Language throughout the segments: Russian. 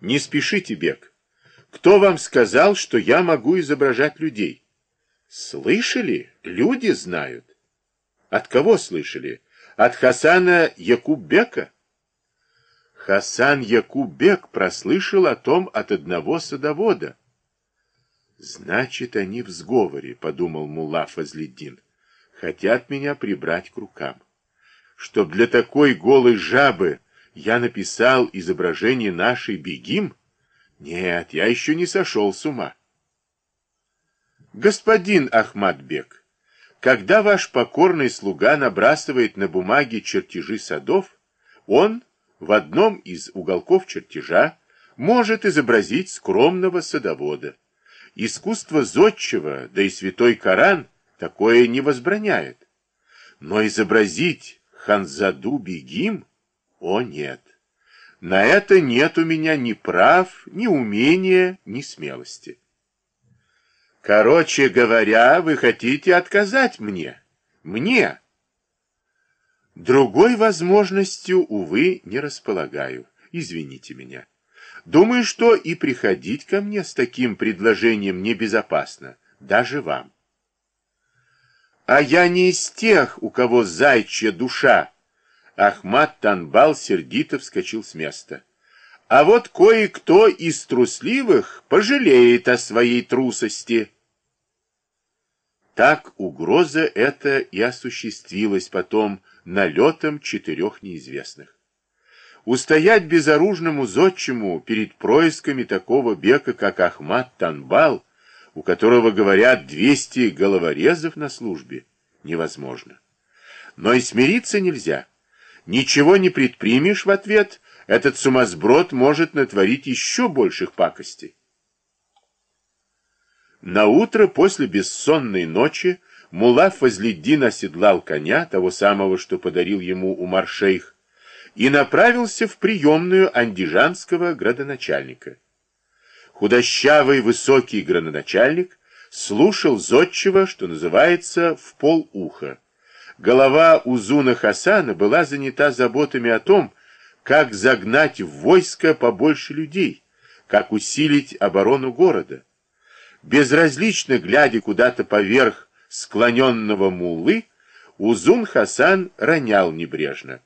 Не спешите, Бек. Кто вам сказал, что я могу изображать людей? Слышали? Люди знают. От кого слышали? От Хасана Якуббека? Хасан Якуббек прослышал о том от одного садовода. Значит, они в сговоре, подумал мулла Фазлиддин. Хотят меня прибрать к рукам. Чтоб для такой голой жабы я написал изображение нашей бегим? Нет, я еще не сошел с ума. Господин Ахмадбек, когда ваш покорный слуга набрасывает на бумаге чертежи садов, он в одном из уголков чертежа может изобразить скромного садовода. Искусство зодчего, да и святой Коран такое не возбраняет. Но изобразить Ханзаду Бегим? О, нет. На это нет у меня ни прав, ни умения, ни смелости. Короче говоря, вы хотите отказать мне? Мне? Другой возможностью, увы, не располагаю. Извините меня. Думаю, что и приходить ко мне с таким предложением небезопасно, даже вам. А я не из тех, у кого зайчья душа. Ахмат Танбал сердито вскочил с места. А вот кое-кто из трусливых пожалеет о своей трусости. Так угроза эта и осуществилась потом налетом четырех неизвестных. Устоять безоружному зодчему перед происками такого бека, как Ахмат Танбал, у которого, говорят, 200 головорезов на службе, невозможно. Но и смириться нельзя. Ничего не предпримешь в ответ, этот сумасброд может натворить еще больших пакостей. На утро после бессонной ночи Мулла Фазлиддин оседлал коня, того самого, что подарил ему Умар-шейх, и направился в приемную андижанского градоначальника. Худощавый высокий градоначальник слушал зодчего, что называется, в полуха. Голова Узуна Хасана была занята заботами о том, как загнать в войско побольше людей, как усилить оборону города. Безразлично глядя куда-то поверх склоненного муллы, Узун Хасан ронял небрежно.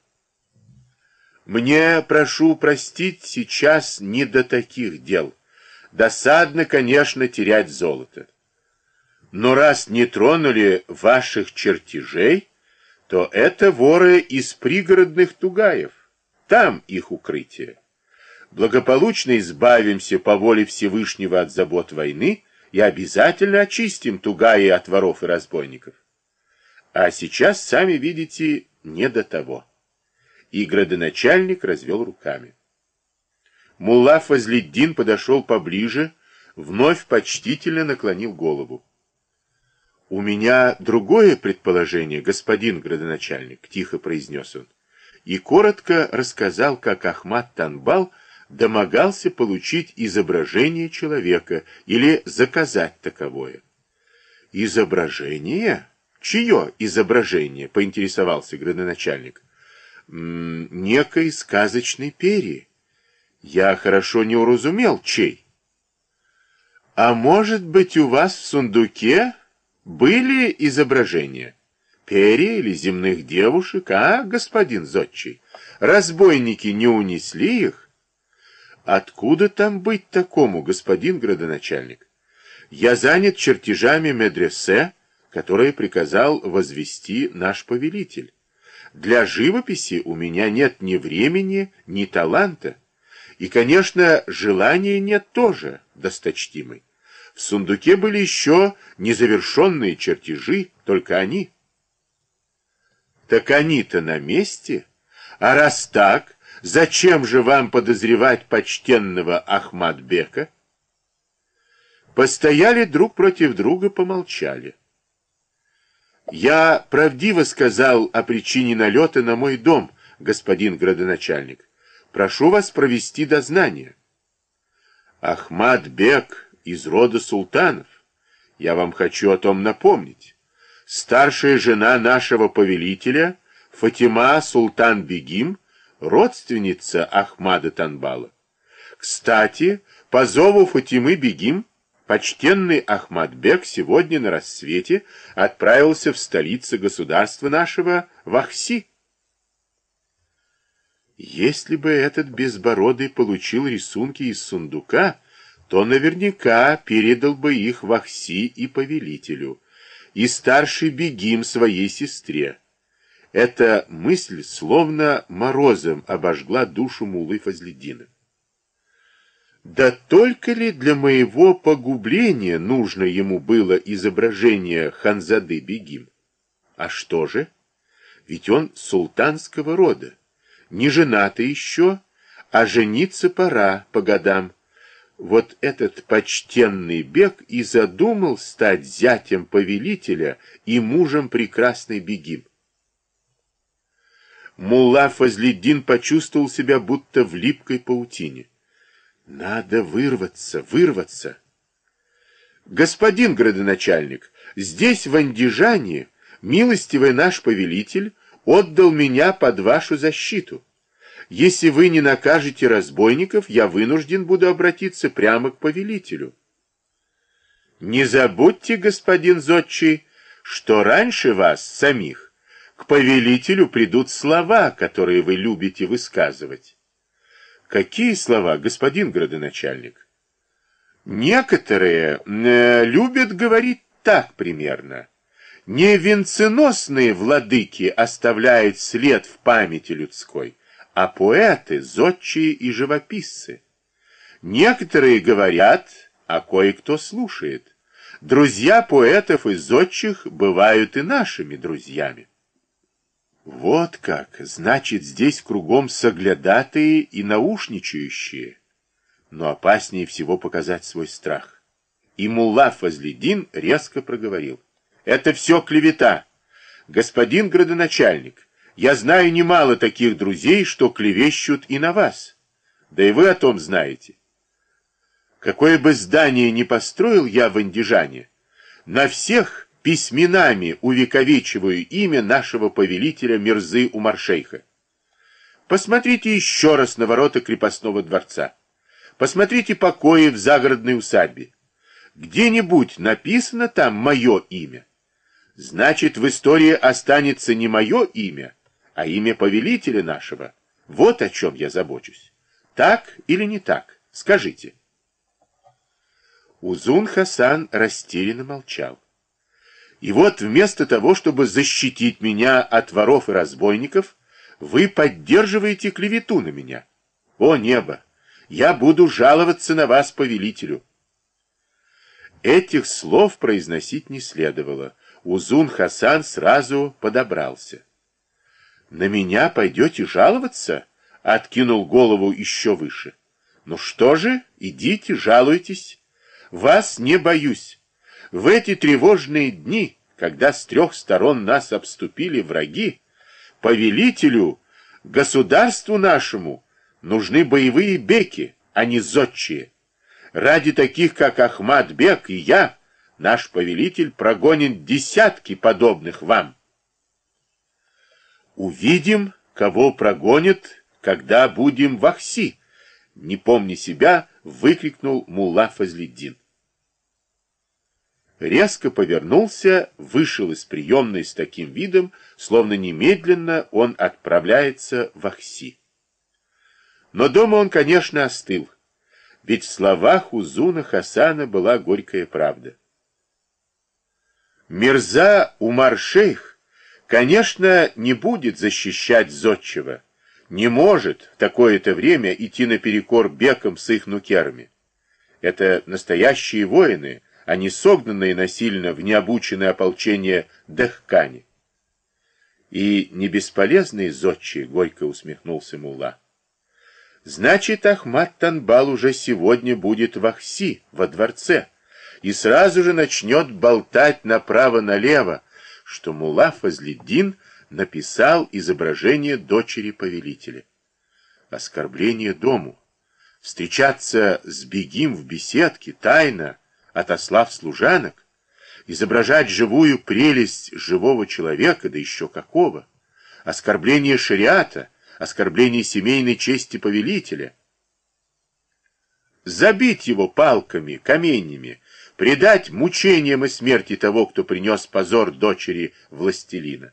«Мне, прошу простить, сейчас не до таких дел. Досадно, конечно, терять золото. Но раз не тронули ваших чертежей, то это воры из пригородных тугаев. Там их укрытие. Благополучно избавимся по воле Всевышнего от забот войны и обязательно очистим тугаи от воров и разбойников. А сейчас, сами видите, не до того. И градоначальник развел руками. Мулла Фазлиддин подошел поближе, вновь почтительно наклонил голову. «У меня другое предположение, господин градоначальник», — тихо произнес он, и коротко рассказал, как Ахмат Танбал домогался получить изображение человека или заказать таковое. «Изображение? Чье изображение?» — поинтересовался градоначальник. «М -м, «Некой сказочной перьи. Я хорошо не уразумел, чей». «А может быть, у вас в сундуке были изображения? Перья или земных девушек, а, господин Зодчий? Разбойники не унесли их?» Откуда там быть такому, господин градоначальник? Я занят чертежами медресе, которые приказал возвести наш повелитель. Для живописи у меня нет ни времени, ни таланта. И, конечно, желания нет тоже, досточтимый. В сундуке были еще незавершенные чертежи, только они. Так они-то на месте? А раз так, Зачем же вам подозревать почтенного Ахмадбека? Постояли друг против друга, помолчали. Я правдиво сказал о причине налета на мой дом, господин градоначальник. Прошу вас провести дознание. Ахмад-бек из рода султанов. Я вам хочу о том напомнить. Старшая жена нашего повелителя, Фатима Султан-бегим, родственница Ахмада Танбала. Кстати, по зову Фатимы Бегим, почтенный Ахмадбек сегодня на рассвете отправился в столицу государства нашего Вахси. Если бы этот безбородый получил рисунки из сундука, то наверняка передал бы их Вахси и повелителю, и старший Бегим своей сестре. Эта мысль словно морозом обожгла душу Мулы Фазледдина. Да только ли для моего погубления нужно ему было изображение Ханзады Бегим? А что же? Ведь он султанского рода, не женатый еще, а жениться пора по годам. Вот этот почтенный бег и задумал стать зятем повелителя и мужем прекрасной Бегим. Мулла Фазлиддин почувствовал себя будто в липкой паутине. Надо вырваться, вырваться. Господин градоначальник, здесь, в Андижане, милостивый наш повелитель отдал меня под вашу защиту. Если вы не накажете разбойников, я вынужден буду обратиться прямо к повелителю. Не забудьте, господин Зодчий, что раньше вас, самих, к повелителю придут слова, которые вы любите высказывать. Какие слова, господин градоначальник? Некоторые э, любят говорить так примерно. Не венценосные владыки оставляют след в памяти людской, а поэты, зодчие и живописцы. Некоторые говорят, а кое-кто слушает. Друзья поэтов и зодчих бывают и нашими друзьями. Вот как, значит, здесь кругом соглядатые и наушничающие. Но опаснее всего показать свой страх. И мулла Фазледин резко проговорил. Это все клевета. Господин градоначальник, я знаю немало таких друзей, что клевещут и на вас. Да и вы о том знаете. Какое бы здание ни построил я в Андижане, на всех письменами увековечиваю имя нашего повелителя Мирзы Умаршейха. Посмотрите еще раз на ворота крепостного дворца. Посмотрите покои в загородной усадьбе. Где-нибудь написано там мое имя. Значит, в истории останется не мое имя, а имя повелителя нашего. Вот о чем я забочусь. Так или не так? Скажите. Узун Хасан растерянно молчал. И вот вместо того, чтобы защитить меня от воров и разбойников, вы поддерживаете клевету на меня. О небо! Я буду жаловаться на вас, повелителю. Этих слов произносить не следовало. Узун Хасан сразу подобрался. «На меня пойдете жаловаться?» — откинул голову еще выше. «Ну что же, идите, жалуйтесь. Вас не боюсь. В эти тревожные дни, когда с трех сторон нас обступили враги, повелителю, государству нашему нужны боевые беки, а не зодчие. Ради таких, как Ахмад Бек и я, наш повелитель прогонит десятки подобных вам. Увидим, кого прогонит, когда будем в Ахси, не помня себя, выкрикнул Мулла Фазлиддин резко повернулся, вышел из приемной с таким видом, словно немедленно он отправляется в Ахси. Но дома он, конечно, остыл, ведь в словах Узуна Хасана была горькая правда. Мирза Умар-шейх, конечно, не будет защищать зодчего, не может в такое-то время идти наперекор бекам с их нукерами. Это настоящие воины — а не согнанные насильно в необученное ополчение Дахкани. И не бесполезные зодчие, горько усмехнулся Мулла. Значит, Ахмат Танбал уже сегодня будет в Ахси, во дворце, и сразу же начнет болтать направо-налево, что Мулла Фазлиддин написал изображение дочери повелителя. Оскорбление дому. Встречаться с Бегим в беседке тайно, отослав служанок, изображать живую прелесть живого человека, да еще какого, оскорбление шариата, оскорбление семейной чести повелителя. забить его палками, каменьями, предать мучениям и смерти того, кто принес позор дочери властелина.